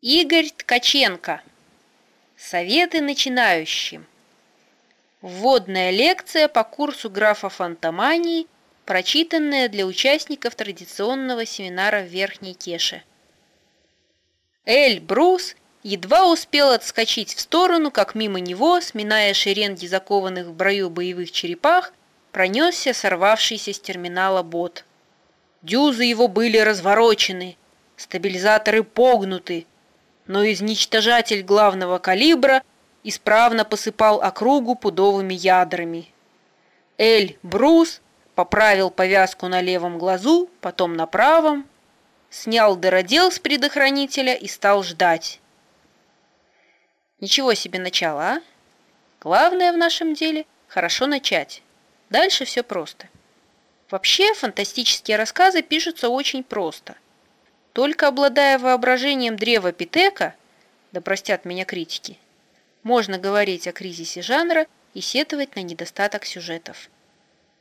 Игорь Ткаченко. Советы начинающим. Вводная лекция по курсу графа фантомании, прочитанная для участников традиционного семинара в Верхней Кеше. Эль Брус едва успел отскочить в сторону, как мимо него, сминая шеренги закованных в брою боевых черепах, пронесся сорвавшийся с терминала бот. Дюзы его были разворочены, стабилизаторы погнуты, но изничтожатель главного калибра исправно посыпал округу пудовыми ядрами. Эль Брус поправил повязку на левом глазу, потом на правом, снял дыродел с предохранителя и стал ждать. Ничего себе начало, а? Главное в нашем деле – хорошо начать. Дальше все просто. Вообще, фантастические рассказы пишутся очень просто – только обладая воображением древа Питека, да простят меня критики, можно говорить о кризисе жанра и сетовать на недостаток сюжетов.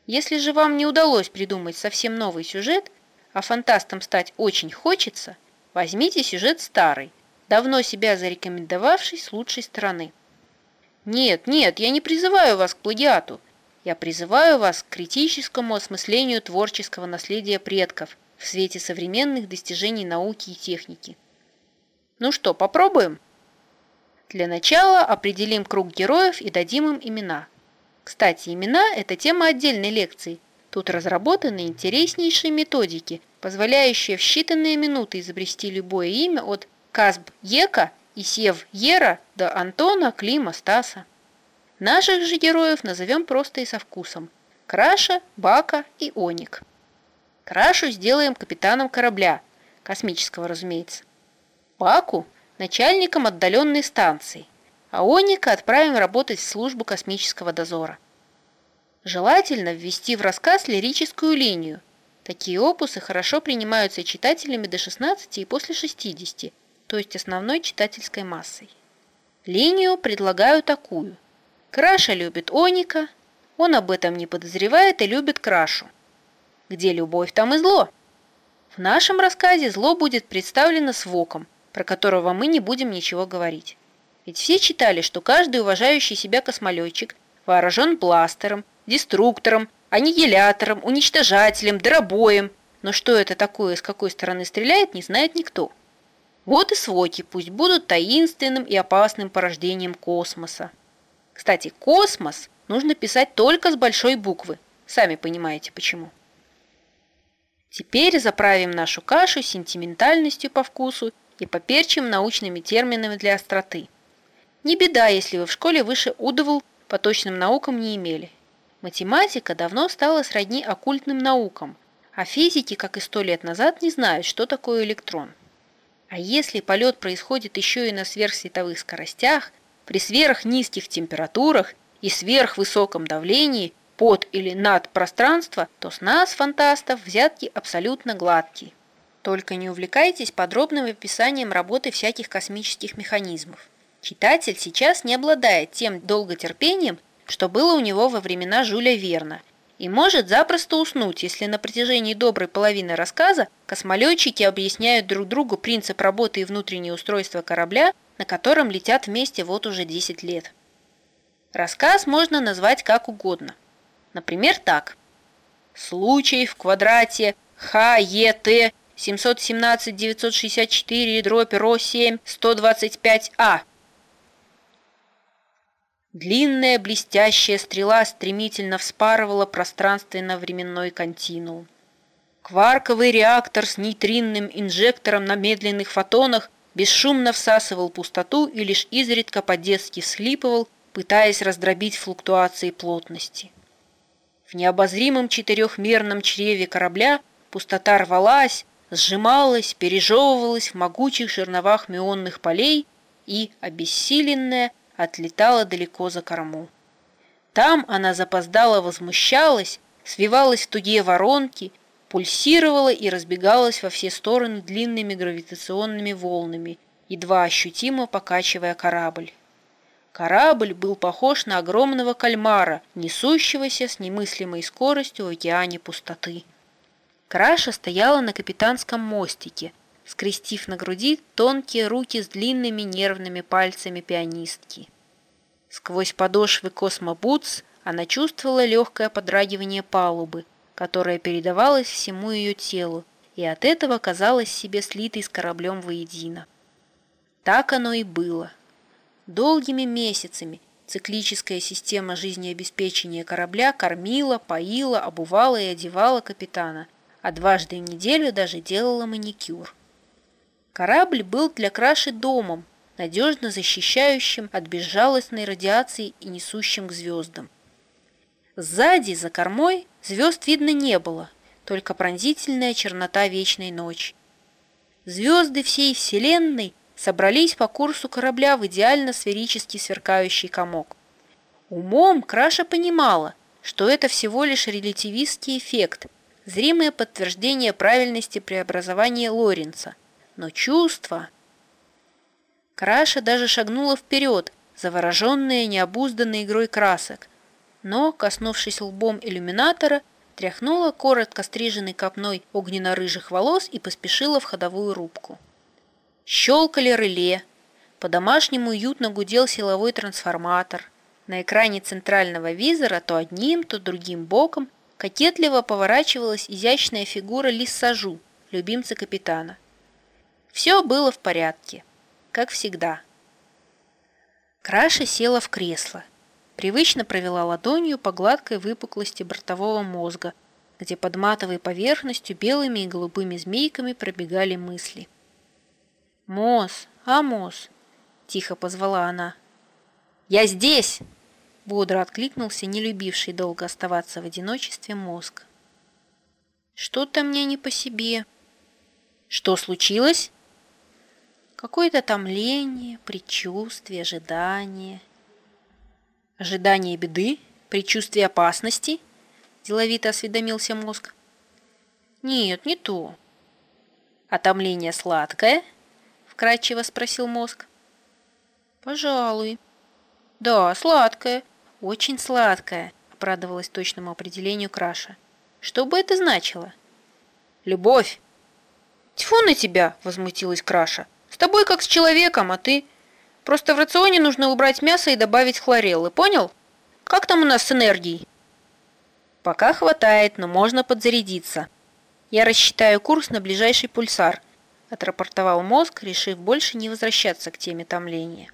Если же вам не удалось придумать совсем новый сюжет, а фантастом стать очень хочется, возьмите сюжет старый, давно себя зарекомендовавший с лучшей стороны. Нет, нет, я не призываю вас к плагиату. Я призываю вас к критическому осмыслению творческого наследия предков – в свете современных достижений науки и техники. Ну что, попробуем? Для начала определим круг героев и дадим им имена. Кстати, имена – это тема отдельной лекции. Тут разработаны интереснейшие методики, позволяющие в считанные минуты изобрести любое имя от Казб Ека и Сев Ера до Антона, Клима, Стаса. Наших же героев назовем просто и со вкусом. Краша, Бака и Оник. Крашу сделаем капитаном корабля, космического, разумеется. Паку – начальником отдаленной станции, а Оника отправим работать в службу космического дозора. Желательно ввести в рассказ лирическую линию. Такие опусы хорошо принимаются читателями до 16 и после 60, то есть основной читательской массой. Линию предлагаю такую. Краша любит Оника, он об этом не подозревает и любит Крашу. Где любовь, там и зло. В нашем рассказе зло будет представлено своком, про которого мы не будем ничего говорить. Ведь все читали, что каждый уважающий себя космолетчик вооружен бластером, деструктором, аннигилятором, уничтожателем, дробоем, но что это такое, с какой стороны стреляет, не знает никто. Вот и своки пусть будут таинственным и опасным порождением космоса. Кстати, космос нужно писать только с большой буквы. Сами понимаете почему. Теперь заправим нашу кашу сентиментальностью по вкусу и поперчим научными терминами для остроты. Не беда, если вы в школе выше удовол по точным наукам не имели. Математика давно стала сродни оккультным наукам, а физики, как и сто лет назад, не знают, что такое электрон. А если полет происходит еще и на сверхсветовых скоростях, при сверхнизких температурах и сверхвысоком давлении, под или над пространство, то с нас, фантастов, взятки абсолютно гладкие. Только не увлекайтесь подробным описанием работы всяких космических механизмов. Читатель сейчас не обладает тем долготерпением, что было у него во времена Жюля Верна, и может запросто уснуть, если на протяжении доброй половины рассказа космолетчики объясняют друг другу принцип работы и внутреннее устройство корабля, на котором летят вместе вот уже 10 лет. Рассказ можно назвать как угодно – Например, так. Случай в квадрате ХЕТ 717-964 дробь РО-7 125А. Длинная блестящая стрела стремительно вспарывала пространственно-временной континуум. Кварковый реактор с нейтринным инжектором на медленных фотонах бесшумно всасывал пустоту и лишь изредка по-детски всхлипывал, пытаясь раздробить флуктуации плотности. В необозримом четырехмерном чреве корабля пустота рвалась, сжималась, пережевывалась в могучих жерновах мионных полей и, обессиленная, отлетала далеко за корму. Там она запоздала возмущалась, свивалась в тугие воронки, пульсировала и разбегалась во все стороны длинными гравитационными волнами, едва ощутимо покачивая корабль. Корабль был похож на огромного кальмара, несущегося с немыслимой скоростью в океане пустоты. Краша стояла на капитанском мостике, скрестив на груди тонкие руки с длинными нервными пальцами пианистки. Сквозь подошвы космобутс она чувствовала легкое подрагивание палубы, которое передавалось всему ее телу, и от этого казалось себе слитой с кораблем воедино. Так оно и было. Долгими месяцами циклическая система жизнеобеспечения корабля кормила, поила, обувала и одевала капитана, а дважды в неделю даже делала маникюр. Корабль был для Краши домом, надежно защищающим от безжалостной радиации и несущим к звездам. Сзади, за кормой, звезд видно не было, только пронзительная чернота вечной ночи. Звезды всей Вселенной собрались по курсу корабля в идеально сферически сверкающий комок. Умом Краша понимала, что это всего лишь релятивистский эффект, зримое подтверждение правильности преобразования Лоренца. Но чувство... Краша даже шагнула вперед, завороженная необузданной игрой красок, но, коснувшись лбом иллюминатора, тряхнула коротко стриженной копной огненно-рыжих волос и поспешила в ходовую рубку. Щелкали реле, по-домашнему уютно гудел силовой трансформатор. На экране центрального визора то одним, то другим боком кокетливо поворачивалась изящная фигура Лиссажу, любимца капитана. Все было в порядке, как всегда. Краша села в кресло, привычно провела ладонью по гладкой выпуклости бортового мозга, где под матовой поверхностью белыми и голубыми змейками пробегали мысли – «Мос, Амос!» – тихо позвала она. «Я здесь!» – бодро откликнулся не любивший долго оставаться в одиночестве мозг. «Что-то мне не по себе». «Что случилось?» «Какое-то томление, предчувствие, ожидание». «Ожидание беды? Предчувствие опасности?» – деловито осведомился мозг. «Нет, не то». «Отомление сладкое?» Вкрадчиво спросил мозг. Пожалуй. Да, сладкое. Очень сладкое, обрадовалась точному определению Краша. Что бы это значило? Любовь. Тьфу на тебя, возмутилась Краша. С тобой как с человеком, а ты... Просто в рационе нужно убрать мясо и добавить хлореллы, понял? Как там у нас с энергией? Пока хватает, но можно подзарядиться. Я рассчитаю курс на ближайший пульсар отрапортовал мозг, решив больше не возвращаться к теме томления.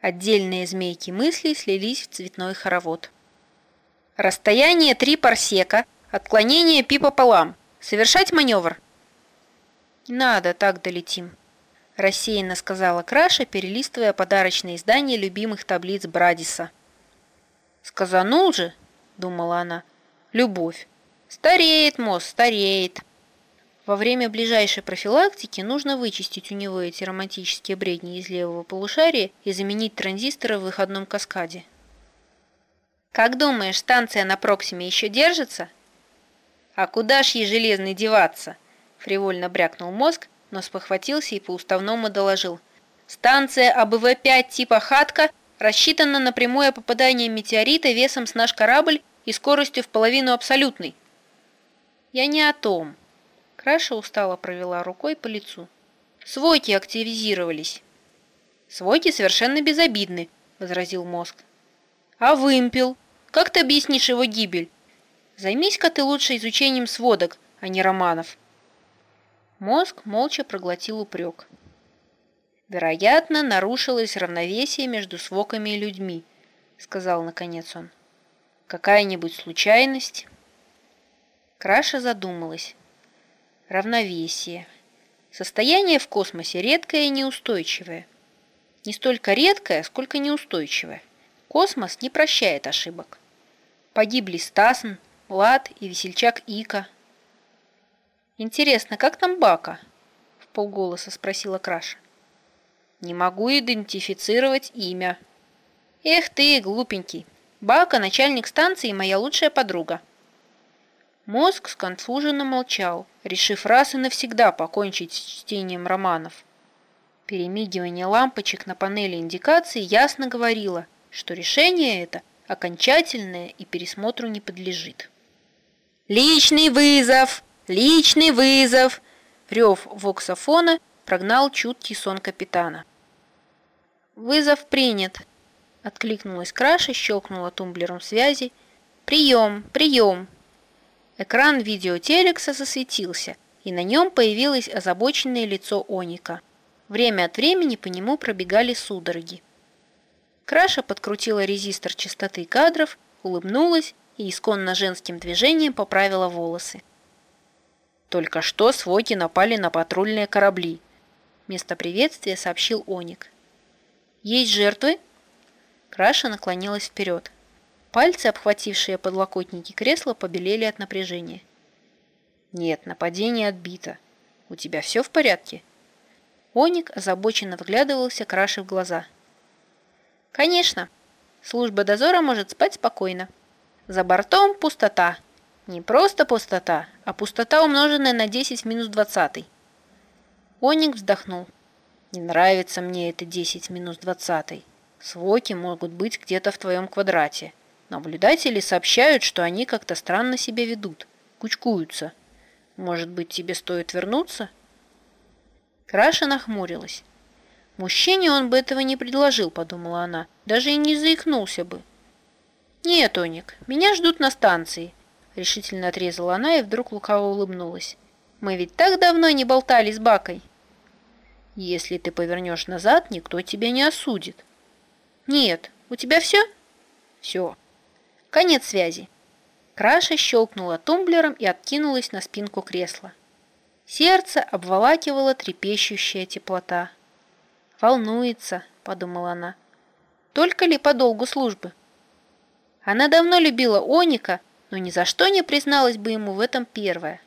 Отдельные змейки мыслей слились в цветной хоровод. Расстояние 3 парсека, отклонение пи пополам. Совершать маневр. Не надо, так долетим. Рассеянно сказала Краша, перелистывая подарочное издание любимых таблиц Брадиса. «Сказанул же», — думала она, — «любовь. Стареет мост, стареет». Во время ближайшей профилактики нужно вычистить у него эти романтические бредни из левого полушария и заменить транзисторы в выходном каскаде. «Как думаешь, станция на Проксиме еще держится?» «А куда ж ей железный деваться?» – фривольно брякнул мозг, но спохватился и по-уставному доложил. «Станция АБВ-5 типа «Хатка» рассчитана на прямое попадание метеорита весом с наш корабль и скоростью в половину абсолютной». «Я не о том», Краша устало провела рукой по лицу. «Свойки активизировались». «Свойки совершенно безобидны», — возразил мозг. «А вымпел? Как ты объяснишь его гибель? Займись-ка ты лучше изучением сводок, а не романов». Мозг молча проглотил упрек. «Вероятно, нарушилось равновесие между своками и людьми», — сказал наконец он. «Какая-нибудь случайность?» Краша задумалась равновесие. Состояние в космосе редкое и неустойчивое. Не столько редкое, сколько неустойчивое. Космос не прощает ошибок. Погибли Стасн, Лад и весельчак Ика. «Интересно, как там Бака?» – в полголоса спросила Краша. «Не могу идентифицировать имя». «Эх ты, глупенький! Бака – начальник станции и моя лучшая подруга». Мозг сконфуженно молчал, решив раз и навсегда покончить с чтением романов. Перемигивание лампочек на панели индикации ясно говорило, что решение это окончательное и пересмотру не подлежит. «Личный вызов! Личный вызов!» Рев воксофона прогнал чуткий сон капитана. «Вызов принят!» – откликнулась Краша, щелкнула тумблером связи. «Прием! Прием!» Экран видеотелекса засветился, и на нем появилось озабоченное лицо Оника. Время от времени по нему пробегали судороги. Краша подкрутила резистор частоты кадров, улыбнулась и исконно женским движением поправила волосы. Только что своки напали на патрульные корабли. Вместо приветствия сообщил Оник. Есть жертвы? Краша наклонилась вперед. Пальцы, обхватившие подлокотники кресла, побелели от напряжения. Нет, нападение отбито. У тебя все в порядке? Оник озабоченно вглядывался Краше в глаза. Конечно. Служба дозора может спать спокойно. За бортом пустота. Не просто пустота, а пустота, умноженная на 10 в минус 20. Оник вздохнул. Не нравится мне это 10 в минус 20. Своки могут быть где-то в твоем квадрате. Наблюдатели сообщают, что они как-то странно себя ведут, кучкуются. Может быть, тебе стоит вернуться? Краша нахмурилась. Мужчине он бы этого не предложил, подумала она. Даже и не заикнулся бы. Нет, Оник, меня ждут на станции. Решительно отрезала она и вдруг лукаво улыбнулась. «Мы ведь так давно не болтали с Бакой!» «Если ты повернешь назад, никто тебя не осудит». «Нет, у тебя все?» «Все. Конец связи». Краша щелкнула тумблером и откинулась на спинку кресла. Сердце обволакивало трепещущая теплота. «Волнуется», — подумала она. «Только ли по долгу службы?» Она давно любила Оника, но ни за что не призналась бы ему в этом первая.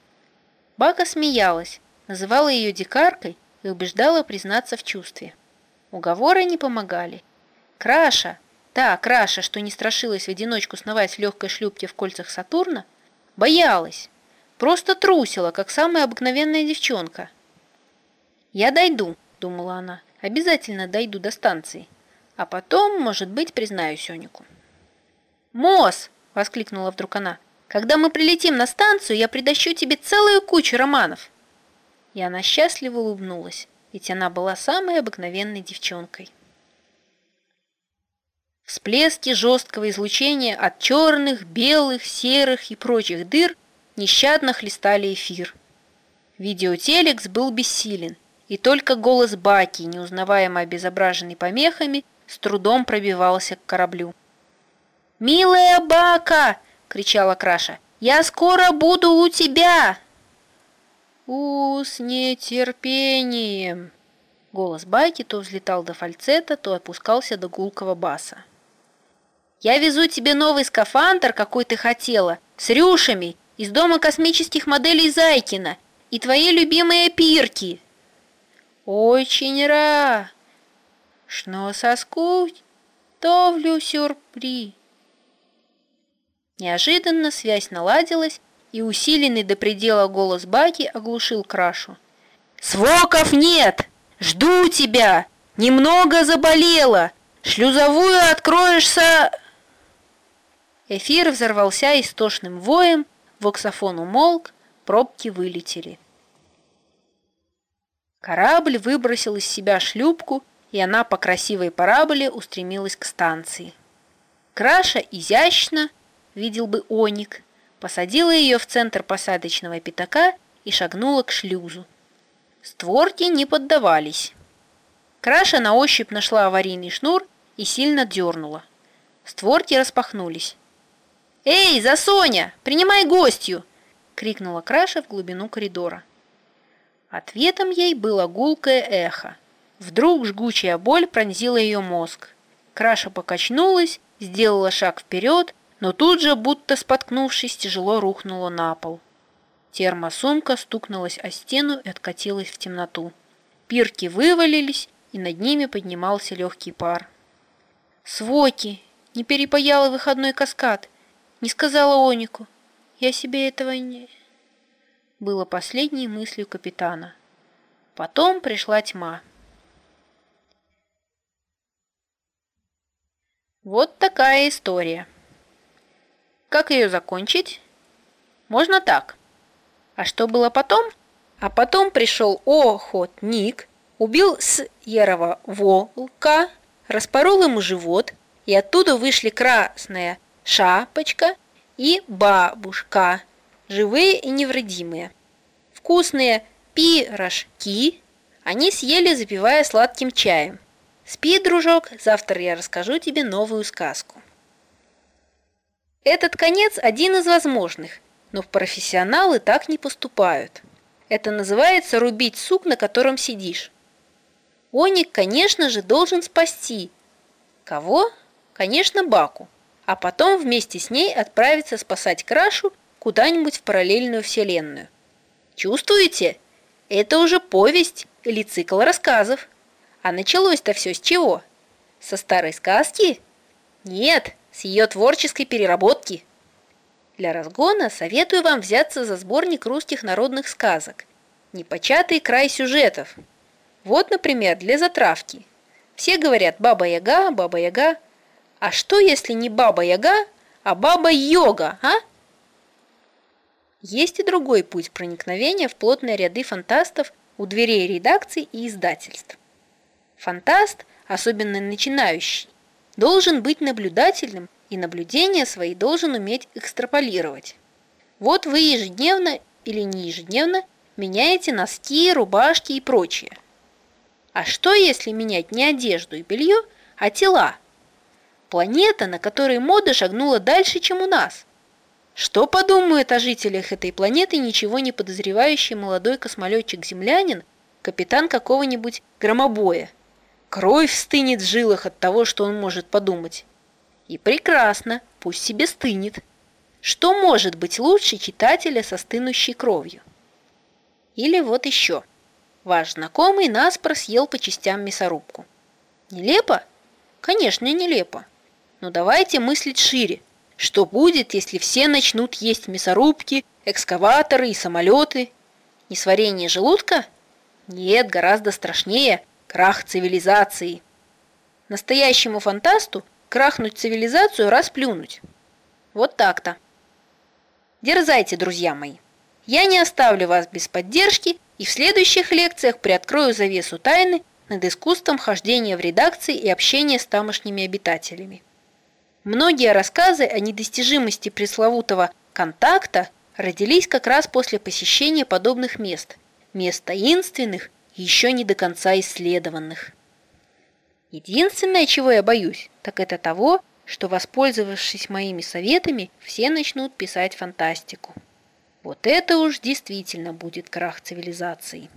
Бака смеялась, называла ее дикаркой и убеждала признаться в чувстве. Уговоры не помогали. Краша, та Краша, что не страшилась в одиночку сновать в легкой шлюпке в кольцах Сатурна, боялась, просто трусила, как самая обыкновенная девчонка. «Я дойду», — думала она, — «обязательно дойду до станции, а потом, может быть, признаюсь Онику». «Мосс!» воскликнула вдруг она. «Когда мы прилетим на станцию, я притащу тебе целую кучу романов!» И она счастливо улыбнулась, ведь она была самой обыкновенной девчонкой. Всплески жесткого излучения от черных, белых, серых и прочих дыр нещадно хлестали эфир. Видеотелекс был бессилен, и только голос Баки, неузнаваемо обезображенный помехами, с трудом пробивался к кораблю. «Милая Бака!» — кричала Краша. «Я скоро буду у тебя!» «У, с нетерпением!» Голос Байки то взлетал до фальцета, то опускался до гулкого баса. «Я везу тебе новый скафандр, какой ты хотела, с рюшами, из дома космических моделей Зайкина, и твои любимые пирки!» «Очень ра! Шно соскуть, товлю сюрприз!» Неожиданно связь наладилась, и усиленный до предела голос Баки оглушил Крашу. «Своков нет! Жду тебя! Немного заболела! Шлюзовую откроешься...» Эфир взорвался истошным воем, воксофон умолк, пробки вылетели. Корабль выбросил из себя шлюпку, и она по красивой параболе устремилась к станции. Краша изящно, видел бы Оник, посадила ее в центр посадочного пятака и шагнула к шлюзу. Створки не поддавались. Краша на ощупь нашла аварийный шнур и сильно дернула. Створки распахнулись. «Эй, Засоня, принимай гостью!» — крикнула Краша в глубину коридора. Ответом ей было гулкое эхо. Вдруг жгучая боль пронзила ее мозг. Краша покачнулась, сделала шаг вперед но тут же, будто споткнувшись, тяжело рухнула на пол. Термосумка стукнулась о стену и откатилась в темноту. Пирки вывалились, и над ними поднимался легкий пар. «Своки! Не перепаяла выходной каскад! Не сказала Онику! Я себе этого не...» Было последней мыслью капитана. Потом пришла тьма. Вот такая история. Как ее закончить? Можно так. А что было потом? А потом пришел охотник, убил серого волка, распорол ему живот, и оттуда вышли красная шапочка и бабушка, живые и невредимые. Вкусные пирожки они съели, запивая сладким чаем. Спи, дружок, завтра я расскажу тебе новую сказку. Этот конец один из возможных, но профессионалы так не поступают. Это называется рубить сук, на котором сидишь. Оник, конечно же, должен спасти. Кого? Конечно, Баку. А потом вместе с ней отправиться спасать Крашу куда-нибудь в параллельную вселенную. Чувствуете? Это уже повесть или цикл рассказов. А началось-то все с чего? Со старой сказки? Нет, с ее творческой переработки. Для разгона советую вам взяться за сборник русских народных сказок. Непочатый край сюжетов. Вот, например, для затравки. Все говорят «баба-яга», «баба-яга». А что, если не баба-яга, а баба-йога, а? Есть и другой путь проникновения в плотные ряды фантастов у дверей редакций и издательств. Фантаст, особенно начинающий, должен быть наблюдательным и наблюдения свои должен уметь экстраполировать. Вот вы ежедневно или не ежедневно меняете носки, рубашки и прочее. А что, если менять не одежду и белье, а тела? Планета, на которой мода шагнула дальше, чем у нас. Что подумает о жителях этой планеты ничего не подозревающий молодой космолетчик-землянин, капитан какого-нибудь громобоя? Кровь стынет в жилах от того, что он может подумать. И прекрасно, пусть себе стынет. Что может быть лучше читателя со стынущей кровью? Или вот еще. Ваш знакомый наспор съел по частям мясорубку. Нелепо? Конечно, нелепо. Но давайте мыслить шире. Что будет, если все начнут есть мясорубки, экскаваторы и самолеты? Несварение желудка? Нет, гораздо страшнее – Крах цивилизации. Настоящему фантасту крахнуть цивилизацию расплюнуть. Вот так-то. Дерзайте, друзья мои. Я не оставлю вас без поддержки и в следующих лекциях приоткрою завесу тайны над искусством хождения в редакции и общения с тамошними обитателями. Многие рассказы о недостижимости пресловутого контакта родились как раз после посещения подобных мест, мест таинственных еще не до конца исследованных. Единственное, чего я боюсь, так это того, что, воспользовавшись моими советами, все начнут писать фантастику. Вот это уж действительно будет крах цивилизации.